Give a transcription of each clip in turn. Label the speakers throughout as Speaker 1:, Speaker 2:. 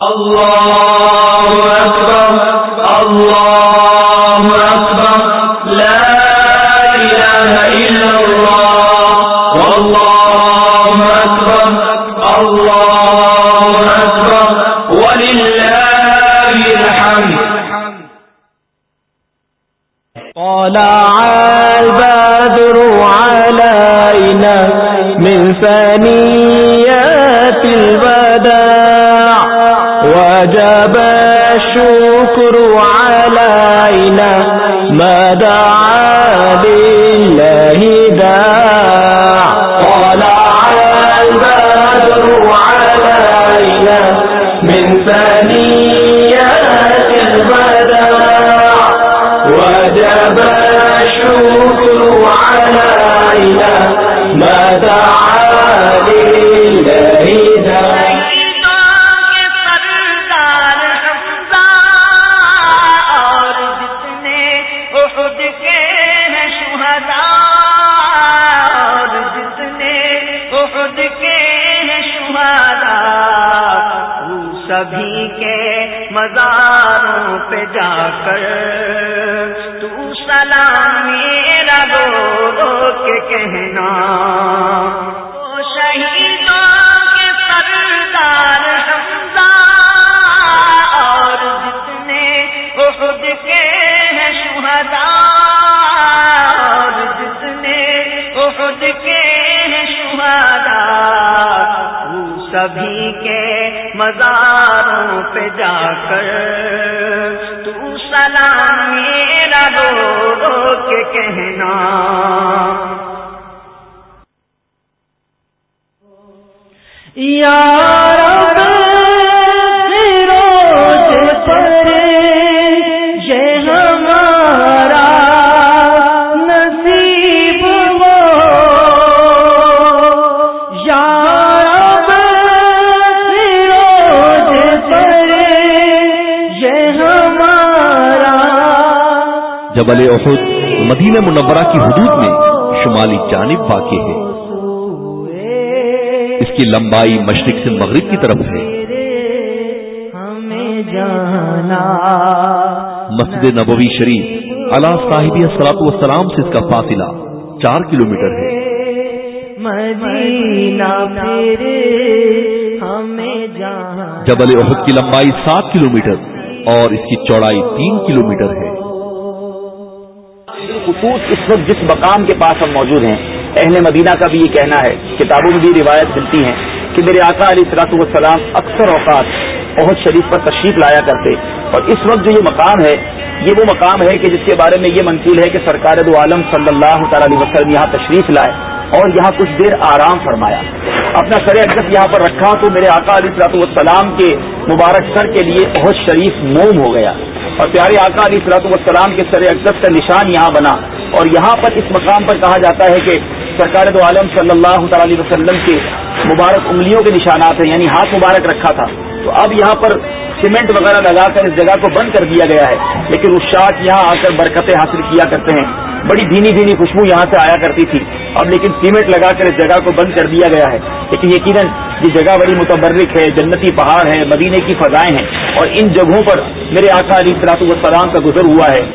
Speaker 1: اللہ
Speaker 2: مزاروں پہ جا کر تو سلام میرا رو کے کہنا وہ شہیدوں کے سردار اور جتنے خود کے ہیں شہداء، اور جتنے ہیں سبھی کے مزاروں پہ جا کر تو سلام میرا رو کے کہنا۔
Speaker 1: یار
Speaker 3: جبل احد مدینہ منورہ کی حدود میں شمالی جانب واقع ہے۔ اس کی لمبائی مشرق سے مغرب کی طرف ہے۔ مسجد نبوی شریف اللہ صاحب سلاط وسلام سے اس کا فاصلہ چار کلومیٹر ہے۔ جبل احد کی لمبائی سات کلومیٹر اور اس کی چوڑائی تین کلومیٹر ہے۔
Speaker 4: خصوص اس وقت جس مقام کے پاس ہم موجود ہیں۔ اہل مدینہ کا بھی یہ کہنا ہے، کتابوں میں بھی روایت ملتی ہیں کہ میرے آقا علی اطلاط والسلام اکثر اوقات بہت شریف پر تشریف لایا کرتے۔ اور اس وقت جو یہ مقام ہے، یہ وہ مقام ہے کہ جس کے بارے میں یہ منقول ہے کہ سرکار دو عالم صلی اللہ تعالی علیہ وسلم یہاں تشریف لائے اور یہاں کچھ دیر آرام فرمایا۔ اپنا سر اقدس یہاں پر رکھا تو میرے آقا علی اطلاط والسلام کے مبارک سر کے لیے بہت شریف موم ہو گیا۔ اور پیارے آقا علی صلاحت والسلام کے سر اقدس کا نشان یہاں بنا اور یہاں پر اس مقام پر کہا جاتا ہے کہ سرکار دو عالم صلی اللہ تعالی وسلم کے مبارک انگلیوں کے نشانات ہیں یعنی ہاتھ مبارک رکھا تھا۔ تو اب یہاں پر سیمنٹ وغیرہ لگا کر اس جگہ کو بند کر دیا گیا ہے، لیکن اس شاخ یہاں آ کر برکتیں حاصل کیا کرتے ہیں۔ بڑی دھیمی دھیمی خوشبو یہاں سے آیا کرتی تھی۔ اب لیکن سیمنٹ لگا کر اس جگہ کو بند کر دیا گیا ہے۔ لیکن یقیناً یہ جگہ بڑی متبرک ہے، جنتی پہاڑ ہے مدینے کی فضائیں ہیں۔ اور ان جگہوں پر میرے آقا علی اصلاط والسلام کا گزر ہوا ہے۔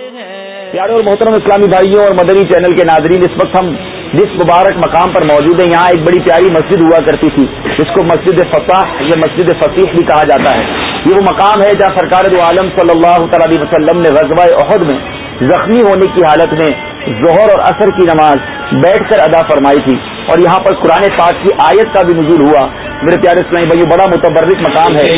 Speaker 4: پیارے اور محترم اسلامی بھائیوں اور مدنی چینل کے ناظرین، اس وقت ہم جس مبارک مقام پر موجود ہیں۔ یہاں ایک بڑی پیاری مسجد ہوا کرتی تھی، جس کو مسجد فتح، یا مسجد فصیح بھی کہا جاتا ہے۔ یہ وہ مقام ہے جہاں سرکار دو عالم صلی اللہ تعالی وسلم نے غزوہ عہد میں زخمی ہونے کی حالت میں ظہر اور اثر کی نماز بیٹھ کر ادا فرمائی تھی۔ اور یہاں پر قرآن پاک کی آیت کا بھی نزول ہوا۔ میرے پیارے اسلامی بھائی بڑا متبرک مقام ہے۔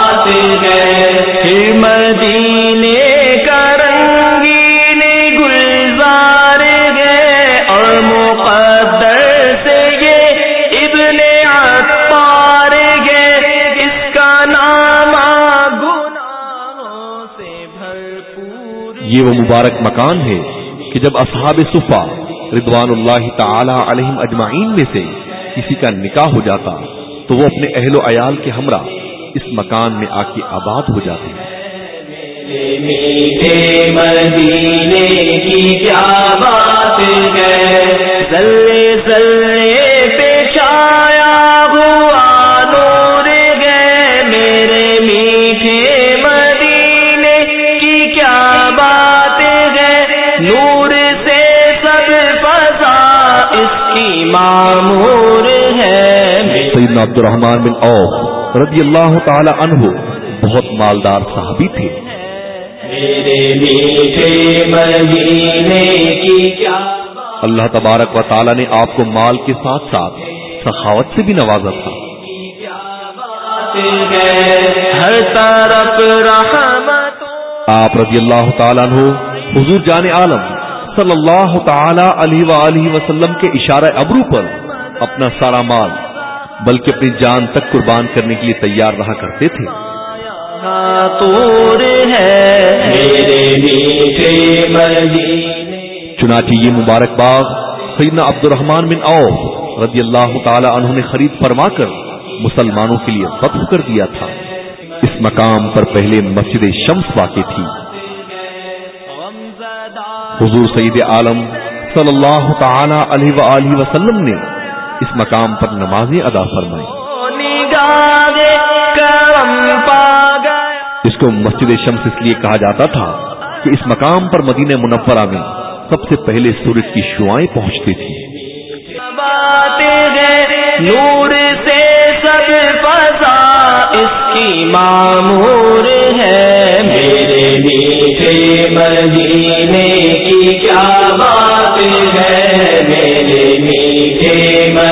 Speaker 1: مدینے
Speaker 3: مبارک مکان ہے کہ جب اصحاب صفا رضوان اللہ تعالی علیہم اجمعین میں سے کسی کا نکاح ہو جاتا، تو وہ اپنے اہل و عیال کے ہمراہ اس مکان میں آ کے آباد ہو جاتے
Speaker 1: ہیں۔ مدینے کی کیا بات ہے؟
Speaker 3: سیدنا عبد الرحمان بن اوف رضی اللہ تعالی عنہ بہت مالدار صحابی تھے۔ اللہ تبارک و تعالی نے آپ کو مال کے ساتھ ساتھ سخاوت سے بھی نوازا تھا۔
Speaker 1: ہر طرف رحمت۔
Speaker 3: آپ رضی اللہ تعالیٰ عنہ حضور جان عالم صلی اللہ تعالی علیہ وآلہ وسلم کے اشارہ ابرو پر اپنا سارا مال بلکہ اپنی جان تک قربان کرنے کے لیے تیار رہا کرتے تھے۔ چنانچہ یہ مبارک باغ سیدنا عبد الرحمان بن اوف رضی اللہ تعالی عنہ نے خرید فرما کر مسلمانوں کے لیے وقف کر دیا تھا۔ اس مقام پر پہلے مسجد شمس واقع تھی۔ حضور سعید عالم صلی اللہ تعالی علیہ وآلہ وسلم نے اس مقام پر نمازیں ادا فرمائی اس کو مسجد شمس اس لیے کہا جاتا تھا کہ اس مقام پر مدینہ منورہ میں سب سے پہلے سورج کی شعائیں پہنچتی تھی
Speaker 1: نور سے سب فضا اس کی معمور ہے۔ میرے مدینے کی کیا بات ہے؟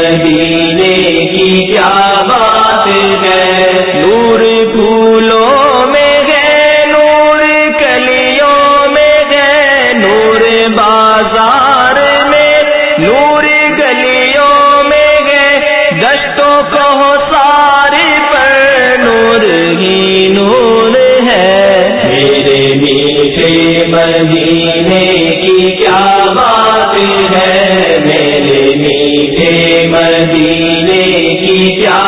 Speaker 1: مدینے کی کیا بات ہے؟ نور پھولوں میں ہے، نور کلیوں میں ہے۔ نور بازار میں نور گلیوں میں گئے دشتوں کو سارے پر نور ہی نور ہے۔ میرے میٹھے مدینے کی کیا بات ہے میرے میٹھے مدینے کی کیا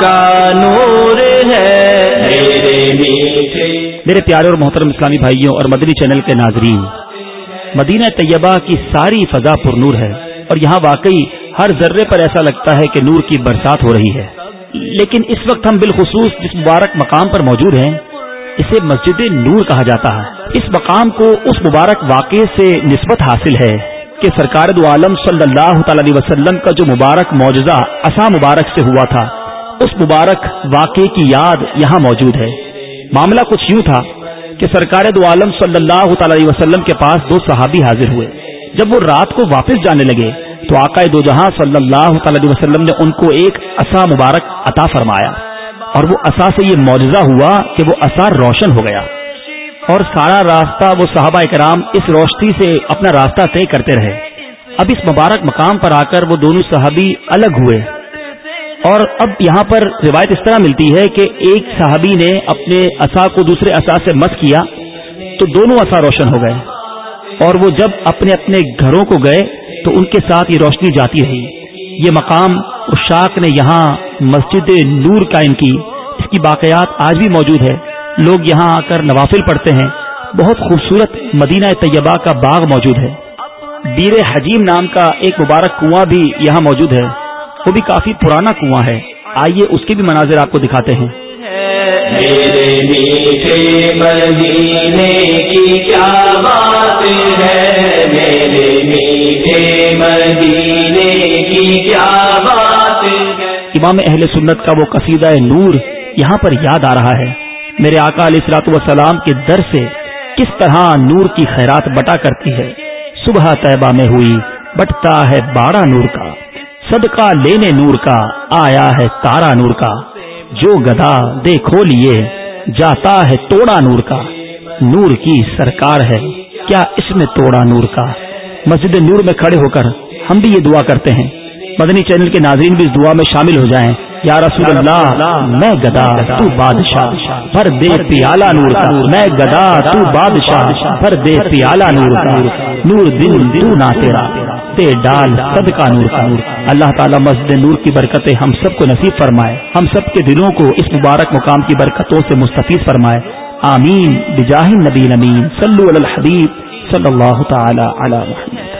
Speaker 1: کا نور ہے میرے میٹھے
Speaker 4: میرے پیارے اور محترم اسلامی بھائیوں اور مدنی چینل کے ناظرین، مدینہ طیبہ کی ساری فضا پر نور ہے اور یہاں واقعی ہر ذرے پر ایسا لگتا ہے کہ نور کی برسات ہو رہی ہے۔ لیکن اس وقت ہم بالخصوص جس مبارک مقام پر موجود ہیں، اسے مسجد نور کہا جاتا ہے۔ اس مقام کو اس مبارک واقعے سے نسبت حاصل ہے کہ سرکار دو عالم صلی اللہ تعالی علیہ وسلم کا جو مبارک معجزہ اسا مبارک سے ہوا تھا اس مبارک واقعے کی یاد یہاں موجود ہے۔ معاملہ کچھ یوں تھا کہ سرکار دو عالم صلی اللہ تعالی وسلم کے پاس دو صحابی حاضر ہوئے۔ جب وہ رات کو واپس جانے لگے تو آقا دو جہاں صلی اللہ تعالی وسلم نے ان کو ایک عصا مبارک عطا فرمایا۔ اور وہ عصا سے یہ معجزہ ہوا کہ وہ عصا روشن ہو گیا۔ اور سارا راستہ وہ صحابہ کرام اس روشنی سے اپنا راستہ طے کرتے رہے۔ اب اس مبارک مقام پر آ کر وہ دونوں صحابی الگ ہوئے۔ اور اب یہاں پر روایت اس طرح ملتی ہے کہ ایک صحابی نے اپنے عصا کو دوسرے عصا سے مس کیا تو دونوں عصا روشن ہو گئے اور وہ جب اپنے اپنے گھروں کو گئے تو ان کے ساتھ یہ روشنی جاتی رہی۔ یہ مقام اشاق نے یہاں مسجد نور قائم کی۔ اس کی باقیات آج بھی موجود ہے۔ لوگ یہاں آ کر نوافل پڑھتے ہیں۔ بہت خوبصورت مدینہ طیبہ کا باغ موجود ہے۔ بیر حجیم نام کا ایک مبارک کنواں بھی یہاں موجود ہے۔ وہ بھی کافی پرانا کنواں ہے۔ آئیے اس کے بھی مناظر آپ کو دکھاتے ہیں۔
Speaker 1: میرے میٹھے مدینے کی کیا بات ہے؟ میرے میٹھے مدینے کی کیا بات ہے؟
Speaker 4: امام اہل سنت کا وہ قصیدہ نور یہاں پر یاد آ رہا ہے۔ میرے آقا علیہ السلاط وسلام کے در سے کس طرح نور کی خیرات بٹا کرتی ہے۔ صبح طیبہ میں ہوئی بٹتا ہے بارہ نور کا۔ صدقہ لینے نور کا، آیا ہے تارا نور کا۔ جو گدا دیکھو لیے، جاتا ہے توڑا نور کا۔
Speaker 5: نور کی سرکار ہے، کیا اس میں توڑا نور کا؟ مسجد نور میں کھڑے ہو کر ہم بھی یہ دعا کرتے ہیں۔ مدنی چینل کے ناظرین بھی اس دعا میں شامل ہو جائیں۔ یا رسول اللہ، میں گدا، تو بادشاہ، بھر دے پیالہ نور کا۔ میں گدا، تو بادشاہ، بھر دے پیالہ نور کا۔ نور دل دل نہ تیرا۔ تے ڈال سب کا نور کا نور۔ اللہ تعالیٰ مسجد نور کی برکتیں ہم سب کو نصیب فرمائے۔ ہم سب کے دلوں کو اس مبارک مقام کی برکتوں سے مستفیض فرمائے۔ آمین۔ بجاہ نبی نمین صلو علی الحبیب صلی اللہ تعالی علی محمد۔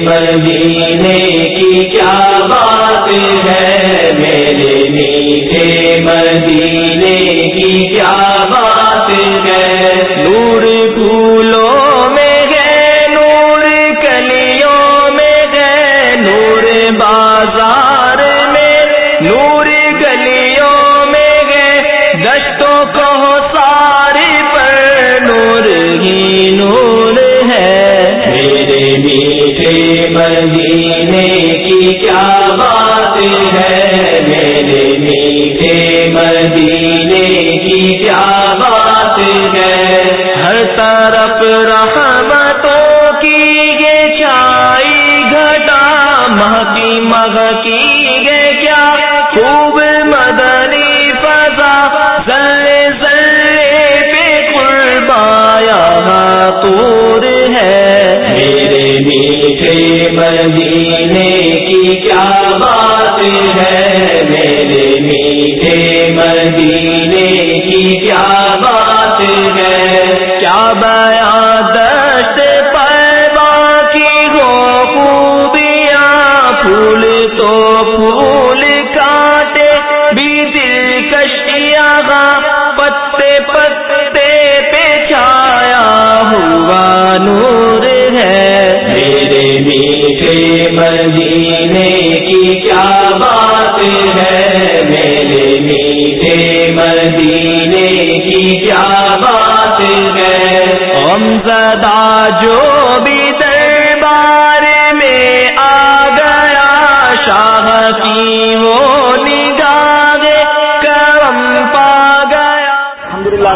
Speaker 1: مدینے کی کیا بات ہے؟ میرے میٹھے مدینے کی کیا بات ہے؟ نور پھولوں مدینے کی کیا بات ہے؟ میرے میٹھے مدینے کی کیا بات ہے؟ ہر طرف رحمتوں کی گے چائی گھٹا، مہکی مہکی گے کیا میٹھے مدینے کی کیا بات ہے میرے میٹھے مدینے مدینے کی کیا بات ہے؟ میرے میٹھے مدینے کی کیا بات ہے؟ ہم زدہ جو بھی دربار میں آ گیا، شاہ کی وہ نگاہ کرم پا گیا۔
Speaker 4: الحمد للہ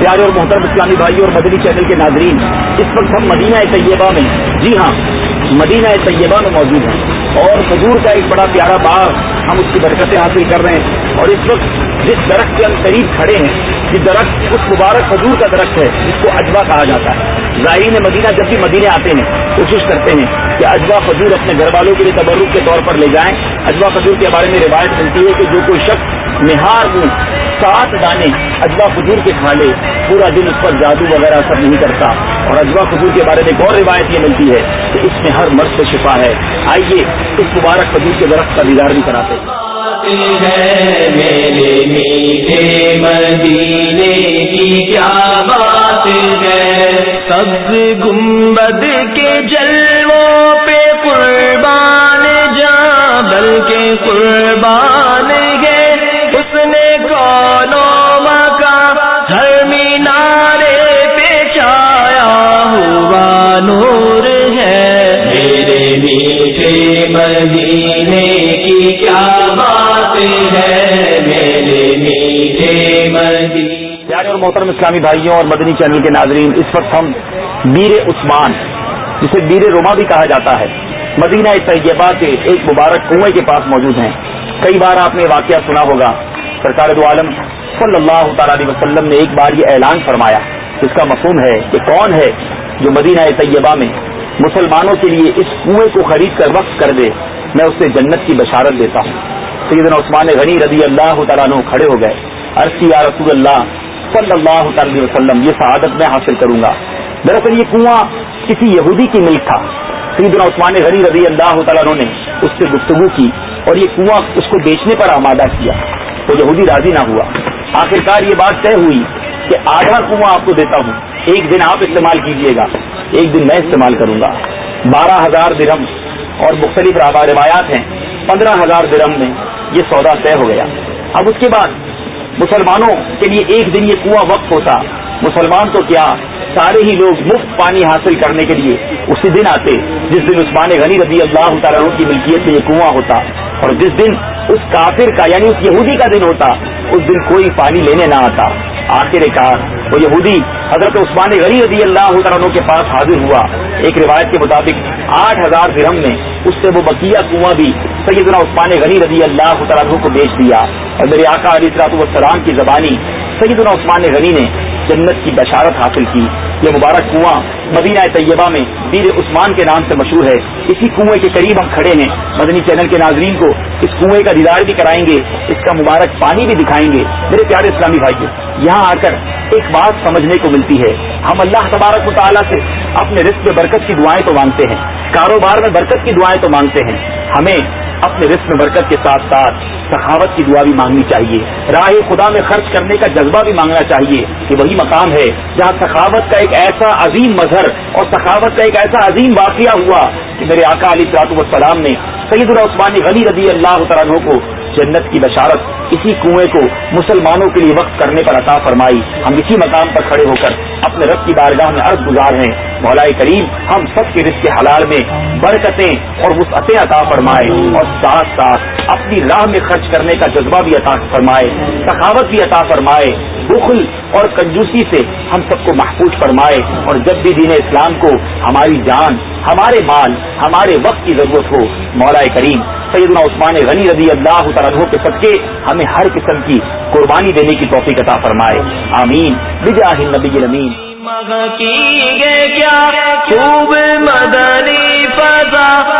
Speaker 4: پیارے اور محترم اسلامی بھائی اور مدنی چینل کے ناظرین، اس وقت ہم مدینہ طیبہ میں جی ہاں مدینہ طیبہ میں موجود ہیں۔ اور حضور کا ایک بڑا پیارا باغ ہم اس کی برکتیں حاصل کر رہے ہیں۔ اور اس وقت جس درخت کے ہم قریب کھڑے ہیں، یہ درخت اس مبارک حضور کا درخت ہے، جس کو اجوا کہا جاتا ہے۔ زائرین مدینہ جب بھی مدینے آتے ہیں، کوشش کرتے ہیں کہ اجوا خجور اپنے گھر والوں کے لیے تبرک کے طور پر لے جائیں۔ اجوا خجور کے بارے میں روایت ملتی ہے کہ جو کوئی شخص نہار ہوں سات دانے اجوا خجور کے کھا لے پورا دن اس پر جادو وغیرہ سب نہیں کرتا اور اجوا خجور کے بارے میں ایک اور روایت یہ ملتی ہے کہ اس میں ہر مرد سے شفا ہے۔ آئیے اس مبارک خجور کے درخت کا دیدار بھی کراتے
Speaker 1: مدینے کی کیا بات ہے سبز گنبد کے جلووں پہ
Speaker 4: اسلامی بھائیوں اور مدنی چینل کے ناظرین، اس وقت ہم میر عثمان، جسے میر روما بھی کہا جاتا ہے، مدینہ طیبہ کے ایک مبارک کنویں کے پاس موجود ہیں۔ کئی بار آپ نے واقعہ سنا ہوگا، سرکار دو عالم صلی اللہ تعالی علیہ وسلم نے ایک بار یہ اعلان فرمایا۔ اس کا مفہوم ہے کہ کون ہے جو مدینہ طیبہ میں مسلمانوں کے لیے اس کنویں کو خرید کر وقف کر دے، میں اسے جنت کی بشارت دیتا ہوں۔ سیدنا عثمان غنی رضی اللہ تعالیٰ عنہ کھڑے ہو گئے عرصی یا رسول اللہ صلی اللہ تعالی وسلم، یہ سعادت میں حاصل کروں گا۔ دراصل یہ کنواں کسی یہودی کی ملک تھا۔ سیدنا عثمان غنی رضی اللہ تعالیٰ نے اس سے گفتگو کی اور یہ کنواں اس کو بیچنے پر آمادہ کیا۔ تو یہودی راضی نہ ہوا۔ آخرکار یہ بات طے ہوئی کہ آدھا کنواں آپ کو دیتا ہوں۔ ایک دن آپ استعمال کیجیے گا۔ ایک دن میں استعمال کروں گا۔ بارہ ہزار درم اور مختلف روایات ہیں۔ پندرہ ہزار درم میں یہ سودا طے ہو گیا۔ اب اس کے بعد مسلمانوں کے لیے ایک دن یہ کنواں وقت ہوتا۔ مسلمان تو کیا؟ سارے ہی لوگ مفت پانی حاصل کرنے کے لیے اسی دن آتے، جس دن عثمان غنی رضی اللہ تعالیٰ کی ملکیت سے یہ کنواں ہوتا۔ اور جس دن اس کافر کا یعنی اس یہودی کا دن ہوتا، اس دن کوئی پانی لینے نہ آتا۔ آخر کار وہ یہودی حضرت عثمان غنی رضی اللہ عنہ کے پاس حاضر ہوا۔ ایک روایت کے مطابق آٹھ ہزار درم میں اس سے وہ بقیہ کنواں بھی سیدنا عثمان غنی رضی اللہ عنہ کو بیچ دیا۔ اور میرے آقا علی اصلاط والسلام کی زبانی سیدنا عثمان غنی نے جنت کی بشارت حاصل کی۔ یہ مبارک کنواں مدینہ طیبہ میں بیر عثمان کے نام سے مشہور ہے۔ اسی کنویں کے قریب ہم کھڑے ہیں۔ مدنی چینل کے ناظرین کو اس کنویں کا دیدار بھی کرائیں گے۔ اس کا مبارک پانی بھی دکھائیں گے۔ میرے پیارے اسلامی بھائی یہاں آ کر ایک بات سمجھنے کو ملتی ہے۔ ہم اللہ تبارک مطالعہ سے اپنے رزق میں برکت کی دعائیں تو مانگتے ہیں۔ کاروبار میں برکت کی دعائیں تو مانگتے ہیں۔ ہمیں اپنے رزق میں برکت کے ساتھ ساتھ سخاوت کی دعا بھی مانگنی چاہیے۔ راہ خدا میں خرچ کرنے کا جذبہ بھی مانگنا چاہیے کہ وہی مقام ہے جہاں سخاوت کا ایک ایسا عظیم مظہر اور سخاوت کا ایک ایسا عظیم واقعہ ہوا کہ میرے آقا علی صلاحت والسلام نے سعید العثمان غلی رضی اللہ تعالیٰ کو جنت کی بشارت اسی کنویں کو مسلمانوں کے لیے وقت کرنے پر عطا فرمائی۔ ہم اسی مقام پر کھڑے ہو کر اپنے رب کی بارگاہ میں عرض گزار ہیں۔ مولائی کریم، ہم سب کے رزق کے حلال میں برکتیں اور وسعتیں عطا فرمائے اور ساتھ ساتھ اپنی راہ میں خرچ کرنے کا جذبہ بھی عطا فرمائے، سخاوت بھی عطا فرمائے، بخل اور کنجوسی سے ہم سب کو محفوظ فرمائے۔ اور جب بھی دین اسلام کو ہماری جان، ہمارے مال، ہمارے وقت کی ضرورت ہو مولا کریم سیدنا عثمان غنی رضی اللہ تعالیٰ کے سب کے ہمیں ہر قسم کی قربانی دینے کی توفیق عطا فرمائے۔ آمین۔ بجاہ نبی امین
Speaker 1: کیا؟ خوب مدنی فضا۔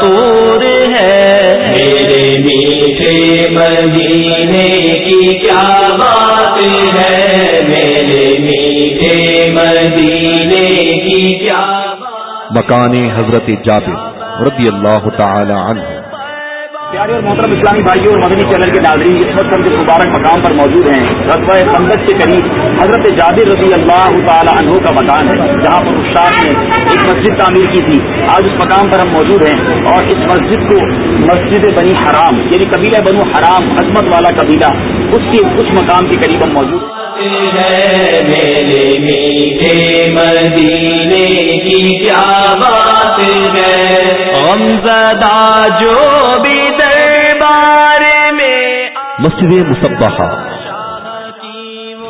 Speaker 1: تور ہے۔ میرے میٹھے مدینے کی کیا بات ہے؟
Speaker 3: مکان حضرت جابر رضی اللہ تعالی عنہ۔
Speaker 4: پیارے اور محترم اسلامی بھائیوں اور مدنی چینل کے ناظرین اس وقت ہم جس مبارک مقام پر موجود ہیں رقبہ سندت کے قریب حضرت جابر رضی اللہ تعالی عنہ کا مکان ہے، جہاں پر اشاق نے ایک مسجد تعمیر کی تھی۔ آج اس مقام پر ہم موجود ہیں اور اس مسجد کو مسجد بنی حرام یعنی قبیلہ بنو حرام، عظمت والا قبیلہ، اس کے کچھ مقام کے قریب ہم موجود ہیں۔
Speaker 1: جو بھی
Speaker 3: مسجد مصبحہ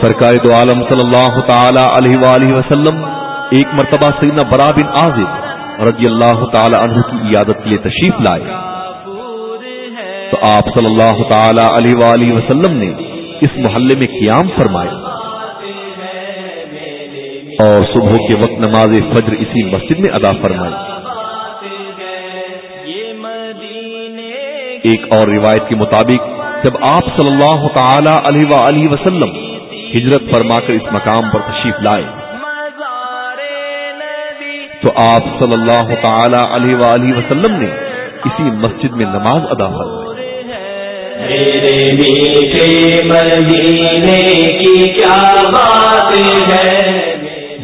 Speaker 3: سرکار دو عالم صلی اللہ تعالی علیہ وآلہ وسلم ایک مرتبہ سیدنا برا بن عازب رضی اللہ تعالی عنہ کی عیادت کے لیے تشریف لائے۔ تو آپ صلی اللہ تعالی علیہ وآلہ وسلم نے اس محلے میں قیام فرمائے۔ اور صبح کے وقت نماز فجر اسی مسجد میں ادا فرمائی ایک اور روایت کے مطابق، جب آپ صلی اللہ تعالی علیہ وآلہ وسلم ہجرت فرما کر اس مقام پر تشریف لائے، تو آپ صلی اللہ تعالی علیہ وآلہ وسلم نے اسی مسجد میں نماز ادا فرمائی۔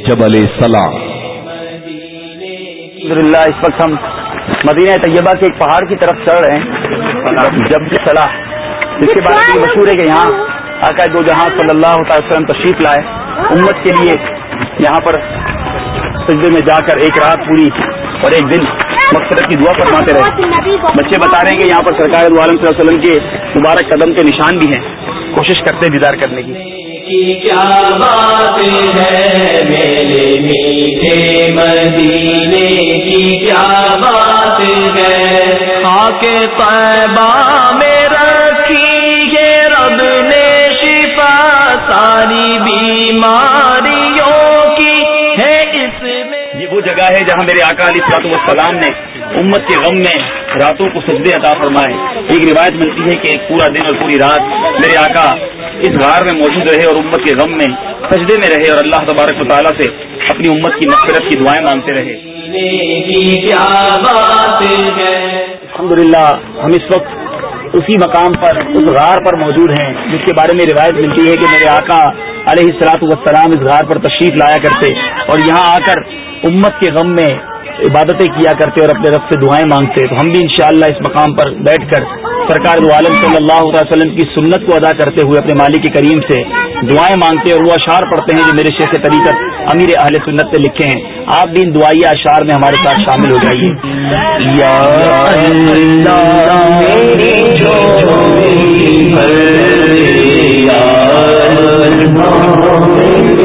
Speaker 3: جبل سلام
Speaker 4: اس وقت ہم مدینہ طیبہ کے ایک پہاڑ کی طرف چڑھ رہے ہیں۔ جب صلاح جس کے بارے میں مشہور ہے کہ یہاں آقا دو جہاں صلی اللہ تعالی وسلم تشریف لائے امت کے لیے یہاں پر سجدے میں جا کر ایک رات پوری اور ایک دن مقصد کی دعا فرماتے رہے۔ بچے بتا رہے ہیں کہ یہاں پر سرکار عالم صلی اللہ علیہ وسلم کے مبارک قدم کے نشان بھی ہیں۔ کوشش کرتے ہیں دیدار کرنے کی۔ کیا بات ہے میرے میٹھے مدینے کی؟ کیا بات ہے؟ خاک طیبہ میں
Speaker 1: ساری بیماریوں
Speaker 4: یہ ہے جہاں میرے آقا علی صلاح والسلام نے امت کے غم میں راتوں کو سجدے عطا فرمائے۔ ایک روایت ملتی ہے کہ ایک پورا دن اور پوری رات میرے آقا اس غار میں موجود رہے اور امت کے غم میں سجدے میں رہے اور اللہ تبارک و تعالیٰ سے اپنی امت کی مغفرت کی دعائیں مانگتے رہے۔ الحمد للہ ہم اس وقت اسی مقام پر، اس غار پر موجود ہیں، جس کے بارے میں روایت ملتی ہے کہ میرے آقا علیہ السلاط والسلام اس غار پر تشریف لایا کرتے اور یہاں آ کر امت کے غم میں عبادتیں کیا کرتے اور اپنے رب سے دعائیں مانگتے، تو ہم بھی انشاءاللہ اس مقام پر بیٹھ کر سرکار دو عالم صلی اللہ علیہ وسلم کی سنت کو ادا کرتے ہوئے اپنے مالک کریم سے دعائیں مانگتے اور وہ اشعار پڑھتے ہیں جو میرے شیخ طریقت امیر اہل سنت سے لکھے ہیں۔ آپ بھی ان دعائیہ اشعار میں ہمارے ساتھ شامل ہو جائیے۔ یا اللہ میری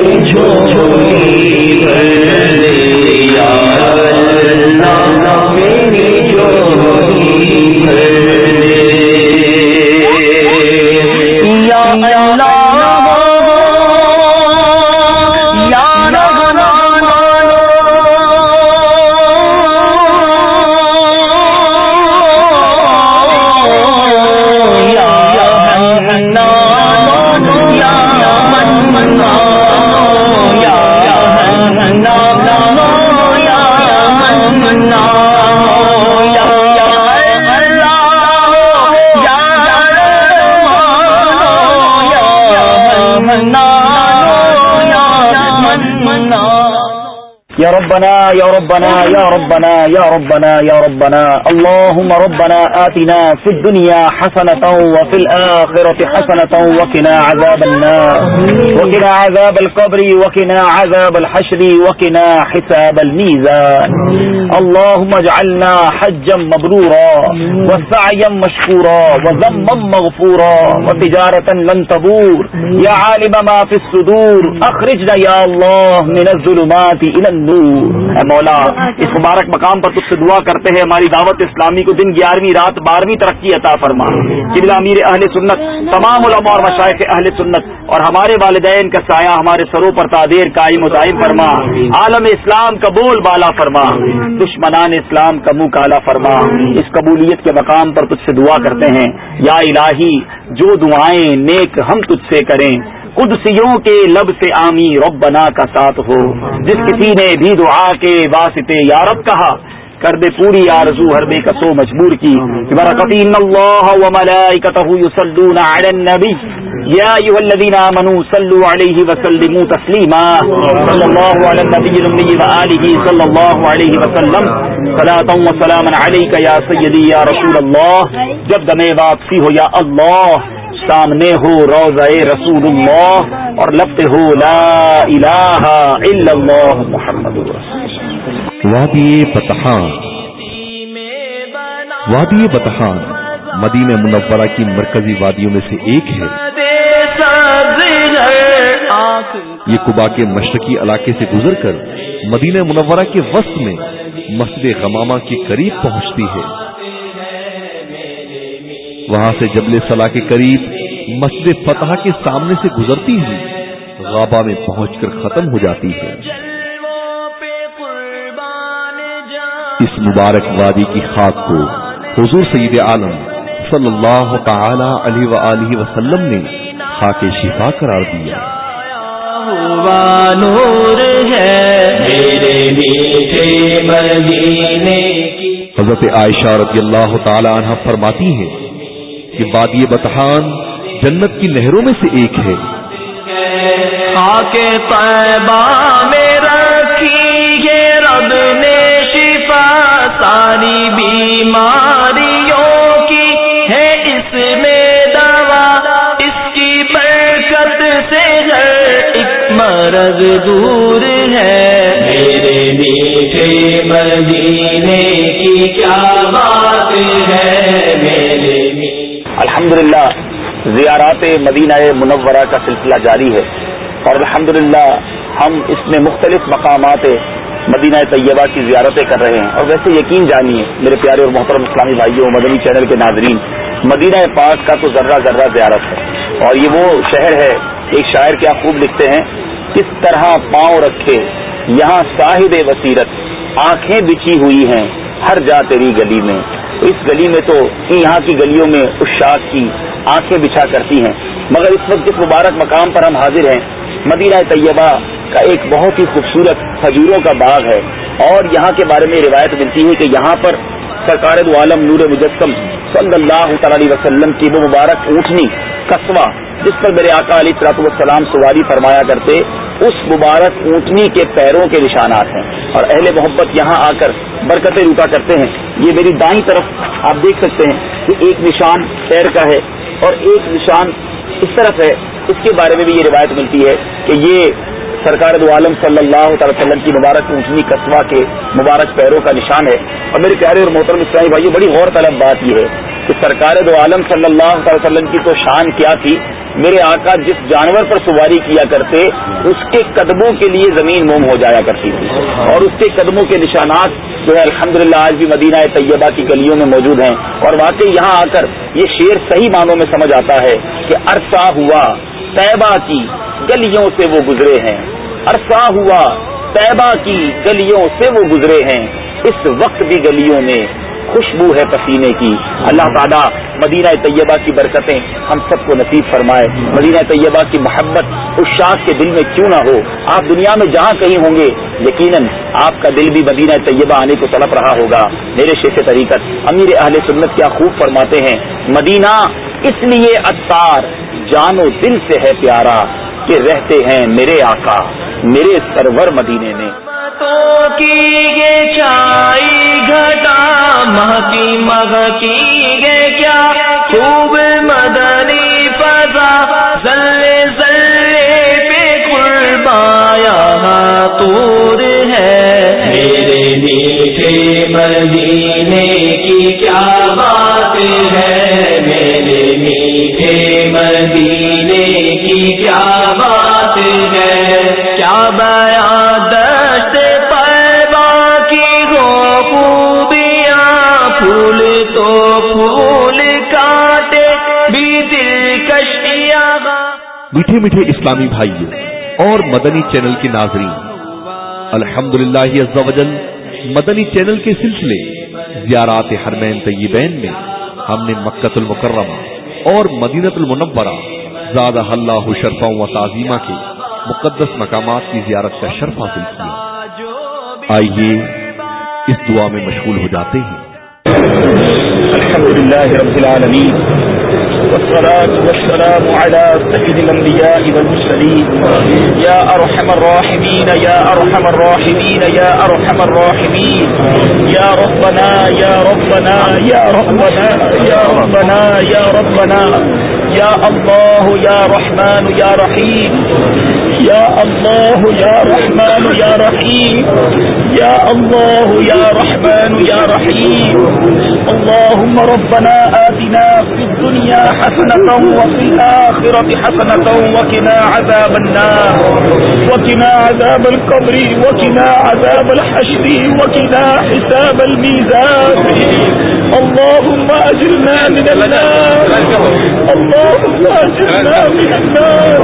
Speaker 4: ربنا يا ربنا يا ربنا يا ربنا يا ربنا. اللهم ربنا آتنا في الدنيا حسنة وفي الآخرة حسنة وقنا عذاب النار. وقنا عذاب القبر وقنا عذاب الحشر وقنا حساب الميزان. اللهم اجعلنا حجا مبرورا وسعيا مشكورا وذما مغفورا وتجارة لن تبور. يا عالم ما في الصدور اخرجنا يا الله من الظلمات الى النور. اے مولا، اس مبارک مقام پر تجھ سے دعا کرتے ہیں، ہماری دعوت اسلامی کو دن گیارہویں، رات بارہویں ترقی عطا فرما۔ قبلہ امیر اہل سنت، تمام علماء اور مشائق اہل سنت اور ہمارے والدین کا سایہ ہمارے سروں پر تعدیر قائم و دائم فرما۔ عالم اسلام کا بول بالا فرما۔ دشمنان اسلام کا منہ کالا فرما۔ اس قبولیت کے مقام پر تجھ سے دعا کرتے ہیں۔ یا الہی، جو دعائیں نیک ہم تجھ سے کریں۔ قدسیوں کے لب سے آمی ربنا کا ساتھ ہو۔ جس کسی نے بھی دعا کے واسطے یارب کہا، کر دے پوری آرزو ہر بے کسو مجبور کی۔ برکت ان اللہ وملائکتہ یصلون علی النبی۔ یا ایھا الذین آمنوا صلوا علیہ وسلموا تسلیما۔ صلی اللہ علی النبی الامی وآلہ صلی اللہ علیہ وسلم۔ صلاۃ و سلاما علیک یا سیدی یا رسول اللہ۔ جب دم واپسی ہو یا اللہ۔ سامنے ہو روزہ رسول اللہ اور لفظ ہو لا الہ الا اللہ محمد
Speaker 3: وادی بتحان وادی بتحان مدینہ منورہ کی مرکزی وادیوں میں سے ایک ہے۔ یہ کبا کے مشرقی علاقے سے گزر کر مدینہ منورہ کے وسط میں مسجد غمامہ کے قریب پہنچتی ہے۔ وہاں سے جبل صلاح کے قریب مسجد فتح کے سامنے سے گزرتی ہوئی غابہ میں پہنچ کر ختم ہو جاتی ہے۔ اس مبارک وادی کی خاک کو حضور سید عالم صلی اللہ تعالی علیہ وسلم نے خاک شفا قرار دیا۔
Speaker 1: نور ہے میرے میٹھے مدینے
Speaker 3: حضرت عائشہ رضی اللہ تعالی عنہ فرماتی ہیں کہ وادی بتحان، جنت کی نہروں میں سے ایک ہے۔
Speaker 1: خاک طیبہ میں رکھی ہے رب نے شفا، ساری بیماریوں کی ہے۔ اس میں دوا، اس کی برکت سے ہر ایک مرض دور ہے۔ میرے میٹھے مدینے کی کیا بات ہے؟ میرے
Speaker 4: الحمدللہ، زیارات مدینہ منورہ کا سلسلہ جاری ہے اور الحمدللہ، ہم اس میں مختلف مقامات مدینہ طیبہ کی زیارتیں کر رہے ہیں اور ویسے یقین جانیے میرے پیارے اور محترم اسلامی بھائیوں، مدنی چینل کے ناظرین، مدینہ پاک کا تو ذرہ ذرہ زیارت ہے اور یہ وہ شہر ہے، ایک شاعر کیا خوب لکھتے ہیں، کس طرح پاؤں رکھے، یہاں صاحب بصیرت، آنکھیں بچھی ہوئی ہیں، ہر جا تیری گلی میں۔ اس گلی میں تو یہاں کی گلیوں میں اشاق کی آنکھیں بچھا کرتی ہیں۔ مگر اس وقت جس مبارک مقام پر ہم حاضر ہیں۔ مدینہ طیبہ کا ایک بہت ہی خوبصورت کھجوروں کا باغ ہے۔ اور یہاں کے بارے میں روایت ملتی ہے کہ یہاں پر سرکار عالم نور مجسم صلی اللہ تعالی وسلم کی وہ مبارک اونٹنی قصبہ جس پر میرے آقا علی صلاحت والسلام سواری فرمایا کرتے اس مبارک اونٹنی کے پیروں کے نشانات ہیں۔ اور اہل محبت یہاں آ کر برکتیں روکا کرتے ہیں۔ یہ میری دائیں طرف آپ دیکھ سکتے ہیں کہ ایک نشان پیر کا ہے اور ایک نشان اس طرف ہے۔ اس کے بارے میں بھی یہ روایت ملتی ہے کہ یہ سرکار دو عالم صلی اللہ تعالی وسلم کی مبارک اونٹنی قصبہ کے مبارک پیروں کا نشان ہے۔ اور میرے پیارے اور محترم اسلامی بھائی بڑی غور طلب بات یہ ہے کہ سرکار دو عالم صلی اللہ تعالی وسلم کی تو شان کیا تھی؟ میرے آقا جس جانور پر سواری کیا کرتے، اس کے قدموں کے لیے زمین موم ہو جایا کرتی تھی۔ اور اس کے قدموں کے نشانات جو ہے، الحمدللہ، آج بھی مدینہ طیبہ کی گلیوں میں موجود ہیں۔ اور واقعی یہاں آ کر یہ شعر صحیح معنوں میں سمجھ آتا ہے کہ عرصہ ہوا، طیبہ کی گلیوں سے وہ گزرے ہیں۔ عرصہ ہوا، طیبہ کی گلیوں سے وہ گزرے ہیں۔ اس وقت بھی گلیوں میں خوشبو ہے پسینے کی۔ اللہ تعالیٰ مدینہ طیبہ کی برکتیں ہم سب کو نصیب فرمائے۔ مدینہ طیبہ کی محبت اس شاخ کے دل میں کیوں نہ ہو؟ آپ دنیا میں جہاں کہیں ہوں گے، یقیناً آپ کا دل بھی مدینہ طیبہ آنے کو تڑپ رہا ہوگا۔ میرے شیخ طریقت، امیر اہل سنت کیا خوب فرماتے ہیں، مدینہ اس لیے اطار جان و دل سے ہے پیارا کہ رہتے ہیں میرے آقا، میرے سرور مدینے میں۔
Speaker 1: کی یہ چائی گھٹا، مہکی مہکی، یہ کیا؟ خوب مدنی فضا، زلے زلے پہ قربایا تور ہے۔ میرے میٹھے مدینے کی کیا بات ہے؟ میرے میٹھے مدینے کی کیا بات ہے؟
Speaker 3: میٹھے میٹھے اسلامی بھائیوں اور مدنی چینل کے ناظرین الحمد للہ مدنی چینل کے سلسلے زیارات حرمین طیبین میں ہم نے مکت المکرمہ اور مدینت المنورہ زیادہ اللہ شرفا و تعظیمہ کے مقدس مقامات کی زیارت کا شرف حاصل کیا۔ آئیے اس دعا میں مشغول ہو جاتے ہیں۔
Speaker 4: الحمد لله رب العالمين، والصلاة والسلام على سيد الأنبياء والمرسلين. يا أرحم الراحمين، يا أرحم الراحمين، يا أرحم الراحمين. يا ربنا يا ربنا يا ربنا يا ربنا يا ربنا. يا الله، يا رحمن، يا رحيم. يا الله يا رحمن يا رحيم يا الله يا رحمن يا رحيم اللهم ربنا آتنا في الدنيا حسنة وفي الآخرة حسنة وكنا عذاب النار۔ وكنا عذاب القبر وكنا عذاب الحشر وكنا حساب الميزان اللهم أجرنا من النار۔ اللهم أجرنا من النار۔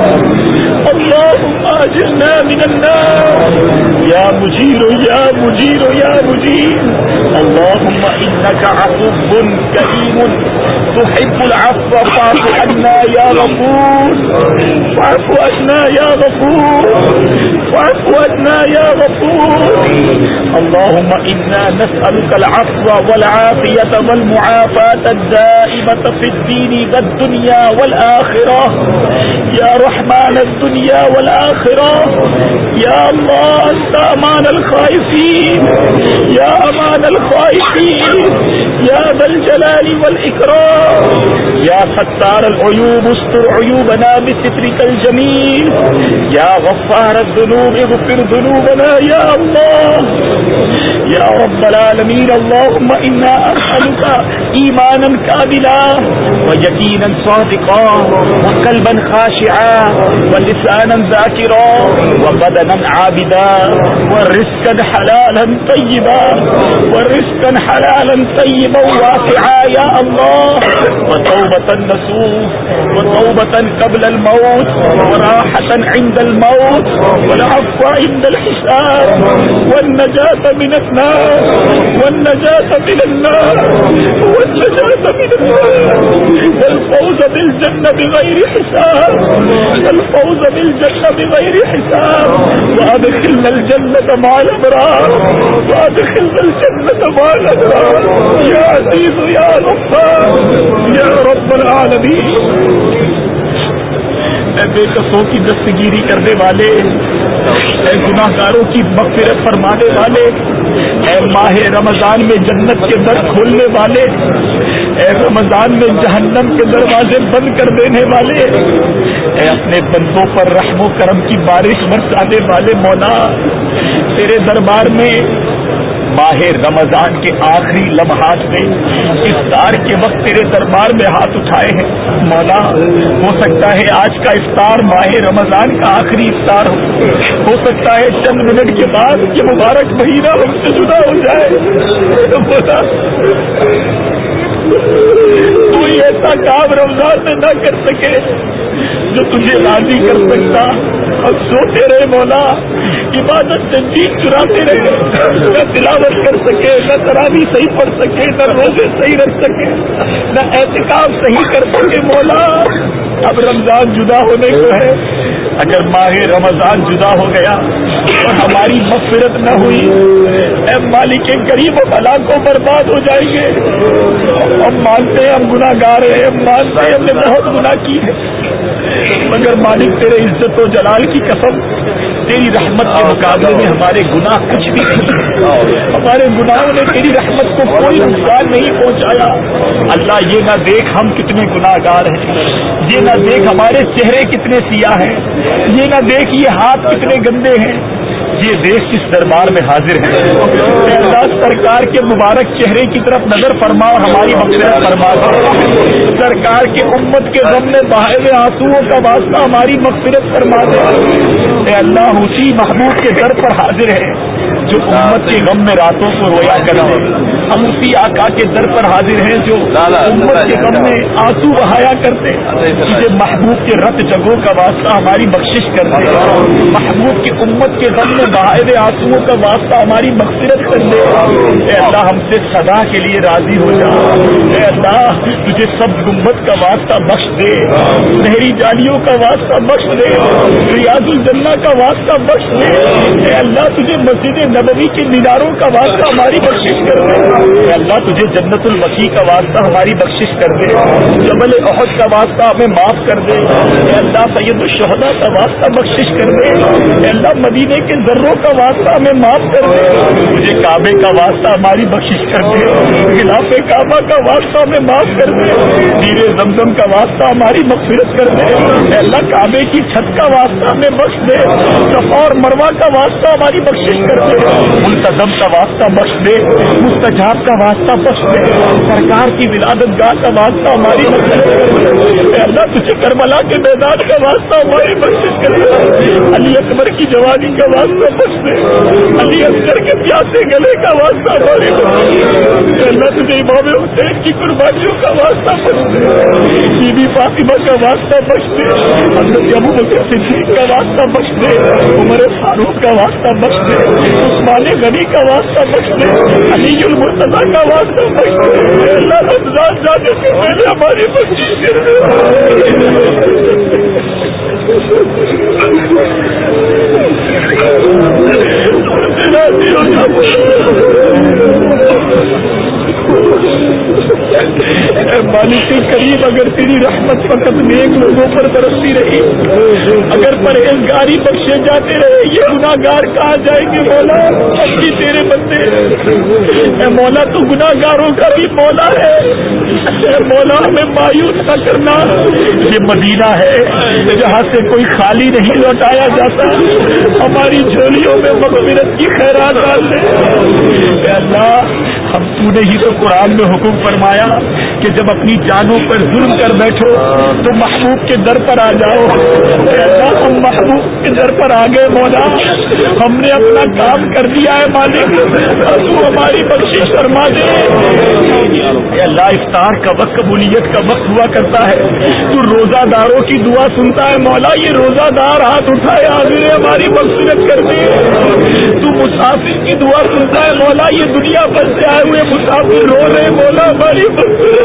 Speaker 4: اللهم آجنا من النار. يا مجير يا مجير يا مجير اللهم إنك عفو كريم. تحب العفو فاعف عنا يا غفور. فاعف عنا يا غفور. فاعف عنا يا غفور. اللهم إنا نسألك العفو والعافية والمعافاة الدائمة في الدين والدنيا والآخرة. يا رحمن الدنيا والآخرة. يا الله، أنت أمان الخائفين. يا أمان الخائفين. يا ذا الجلال والإكرام. يا ستار العيوب استر عيوبنا بسترك الجميل يا غفار الذنوب اغفر ذنوبنا يا الله يا رب العالمين اللهم إنا أسألك إيمانا كاملا ويقينا صادقا وقلبا خاشعا ولسانا ذاكرا وبدنا عابدا ورزقا حلالا طيبا ورزقا حلالا طيبا واسعا يا الله وتوبة نسوح وتوبة قبل الموت، وراحة عند الموت، والعفو عند الحساب، والنجاة من النار، والنجاة من النار، والنجاة من النار، والفوز بالجنة بغير حساب، والفوز بالجنة بغير حساب، وأدخلنا الجنة مع الأبرار، وأدخلنا الجنة مع الأبرار. يا عزيز، يا غفار يا رب العالمين اے بے قصوں کی دستگیری کرنے والے، اے گناہ گاروں کی مغفرت فرمانے والے، اے ماہ رمضان میں جنت کے در کھولنے والے، اے رمضان میں جہنم کے دروازے بند کر دینے والے، اے اپنے بندوں پر رحم و کرم کی بارش برسانے والے مولا، تیرے دربار میں ماہ رمضان کے آخری لمحات میں افطار کے وقت تیرے دربار میں ہاتھ اٹھائے ہیں۔ مولا، ہو سکتا ہے آج کا افطار ماہ رمضان کا آخری افطار ہو۔ ہو سکتا ہے چند منٹ کے بعد یہ مبارک مہینہ ہم سے جدا ہو جائے۔ مولا تو ایسا کام رمضان میں نہ کر سکے جو تجھے راضی کر سکتا۔ اب سوتے رہے مولا عبادت سے جیت چراتے رہے، نہ تلاوت کر سکے، نہ ترابی صحیح پڑھ سکے، نہ روزے صحیح رکھ سکے، نہ احتکاب صحیح کر سکے، مولا، اب رمضان جدا ہونے کو ہے۔ اگر ماہ رمضان جدا ہو گیا اور ہماری مغفرت نہ ہوئی، اے مالک غریب و ہلاکوں برباد ہو جائیں گے۔ ہم مانتے ہیں، ہم گناہ گار ہیں، ہم مانتے ہیں، ہم نے بہت گناہ کی ہے۔ مگر مالک تیرے عزت و جلال کی قسم تیری رحمت کے مقابلے میں ہمارے گناہ کچھ بھی نہیں۔ ہمارے گناہوں نے تیری رحمت کو کوئی نقصان نہیں پہنچایا۔ اللہ، یہ نہ دیکھ ہم کتنے گناہ گار ہیں۔ یہ نہ دیکھ ہمارے چہرے کتنے سیاہ ہیں۔ یہ نہ دیکھ یہ ہاتھ کتنے گندے ہیں۔ یہ دیش کس دربار میں حاضر ہے۔ سرکار کے مبارک چہرے کی طرف نظر فرما ہماری مقصد فرما سرکار کے امت کے غم میں باہر آنسو کا واسطہ ہماری مقصد فرما دے۔ اے اللہ، اسی محبوب کے در پر حاضر ہے، جو امت کے غم میں راتوں کو رویا کرتے ہم اسی آقا کے در پر حاضر ہیں جو امت کے غم میں آنسو بہایا کرتے مجھے محبوب کے رت جگہوں کا واسطہ ہماری بخشش کرتے محبوب کی امت کے غم میں بہائے آنسو کا واسطہ ہماری مغفرت کر دے اے اللہ ہم سے سدا کے لیے راضی ہو جا۔ اے اللہ تجھے سب گمبت کا واسطہ بخش دے۔ نہری جالیوں کا واسطہ بخش دے۔ ریاض الجنہ کا واسطہ بخش دے۔ اے اللہ تجھے مسجد نبوی کے میناروں کا واسطہ ہماری بخشش کر دے۔ اللہ تجھے جنت الوسیع کا واسطہ ہماری بخشش کر دے جبل عہد کا واسطہ ہمیں معاف کر دے اللہ سید الشہدا کا واسطہ بخشش کر دے اللہ مدینے کے ذروں کا واسطہ ہمیں معاف کر دے مجھے کعبے کا واسطہ ہماری بخشش کر دے خلاف کعبہ کا واسطہ ہمیں معاف کر دے دیر زمزم کا واسطہ ہماری مغفرت کر دے اللہ کعبے کی چھت کا واسطہ ہمیں بخش دے اور مروا کا واسطہ ہماری بخشش کر دے منتظم کا واسطہ بخش دے مستجاب کا واسطہ بخش دے سرکار کی ولادت گاہ کا واسطہ ہماری اللہ تجھے کربلا کے میدان کا واسطہ ہماری بخش کر علی اکبر کی جوانی کا واسطہ بخش دے علی اکبر کے پیاسے گلے کا واسطہ ہماری اللہ تجھے امام حسین کی قربانیوں کا واسطہ بخش دے بی بی فاطمہ کا واسطہ بخش دے حضرت ابو بکر صدیق کا واسطہ بخش دے عمر فاروق کا واسطہ بخش دے عثمان غنی کا واسطہ بخش دے علی المرتضا کا واسطہ اللہ رمضان جانے سے پہلے ہماری بخشی مالک کے قریب اگر تیری رحمت فقط نیک لوگوں پر برستی رہی، اگر پرہیزگاری بخشے جاتے رہے، یہ گناہ گار کہاں جائیں گے مولا؟ اچھی تیرے بندے اے مولا، تو گناہ گاروں کا بھی مولا ہے۔ اے مولا، ہمیں مایوس نہ کرنا۔ یہ مدینہ ہے جہاں سے کوئی خالی نہیں لوٹایا جاتا۔ ہماری جھولیوں میں مغفرت کی خیرات ڈال دے۔ اللہ اب تو نے ہی تو قرآن میں حکم فرمایا کہ جب اپنی جانوں پر ظلم کر بیٹھو تو محبوب کے در پر آ جاؤ۔ اللہ ہم محبوب کے در پر آ گئے مولا۔ ہم نے اپنا کام کر دیا ہے مالک۔ تو ہماری بخش فرما دے۔ اللہ، افطار کا وقت، قبولیت کا وقت ہوا کرتا ہے۔ تو روزہ داروں کی دعا سنتا ہے۔ مولا، یہ روزہ دار ہاتھ اٹھائے حاضر ہماری مقصد کر دے۔ تو مسافر کی دعا سنتا ہے۔ مولا، یہ دنیا پر سے آئے ہوئے مسافر رو رہے مولا، ہماری مقصد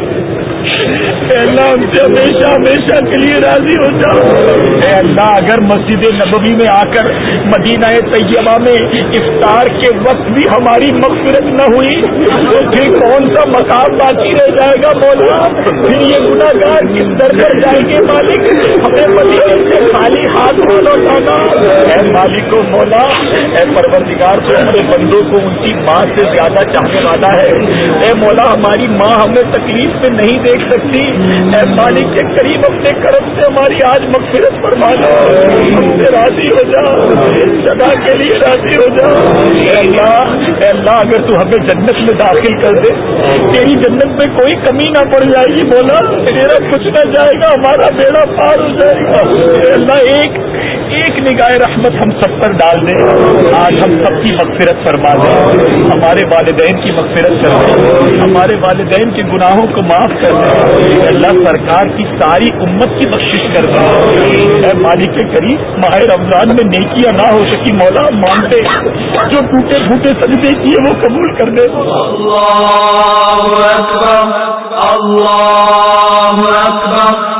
Speaker 4: اے اللہ، ہم سے ہمیشہ ہمیشہ کے لیے راضی ہو جاؤ۔ اے اللہ، اگر مسجد نبوی میں آ کر مدینہ طیبہ میں افطار کے وقت بھی ہماری مغفرت نہ ہوئی، تو پھر کون سا مقام باقی رہ جائے گا؟ بولا پھر یہ گناہ گار کس در کر جائیں گے مالک؟ ہمیں مدینے سے خالی ہاتھ کو لوٹانا اے مالک کو مولا، اے پروردگار کو اپنے بندوں کو ان کی ماں سے زیادہ چاہنے والا ہے، اے مولا، ہماری ماں ہمیں تکلیف میں نہیں دیکھ سکتی۔ اے مالک کے قریب اپنے کرم سے ہماری آج مغفرت فرما دو۔ ہم سے راضی ہو جا۔ سدا کے لیے راضی ہو جا۔ اے اللہ اے اللہ، اگر تو ہمیں جنت میں داخل کر دے، تیری جنت میں کوئی کمی نہ پڑ جائے گی، بولا میرا کچھ نہ جائے گا، ہمارا بیڑا پار ہو جائے گا۔ اے اللہ، ایک ایک نگاہ رحمت ہم سب پر ڈال دیں آج ہم سب کی مغفرت فرما دیں ہمارے والدین کی مغفرت کر دیں ہمارے والدین کے گناہوں کو معاف کر دیں اللہ سرکار کی ساری امت کی بخش کر دیں اے مالک کے قریب ماہ رمضان میں نیکیاں نہ ہو سکی، مولا مانتے جو ٹوٹے پھوٹے سجدے کیے، وہ قبول کر دے۔
Speaker 1: اللہ اکبر اللہ اکبر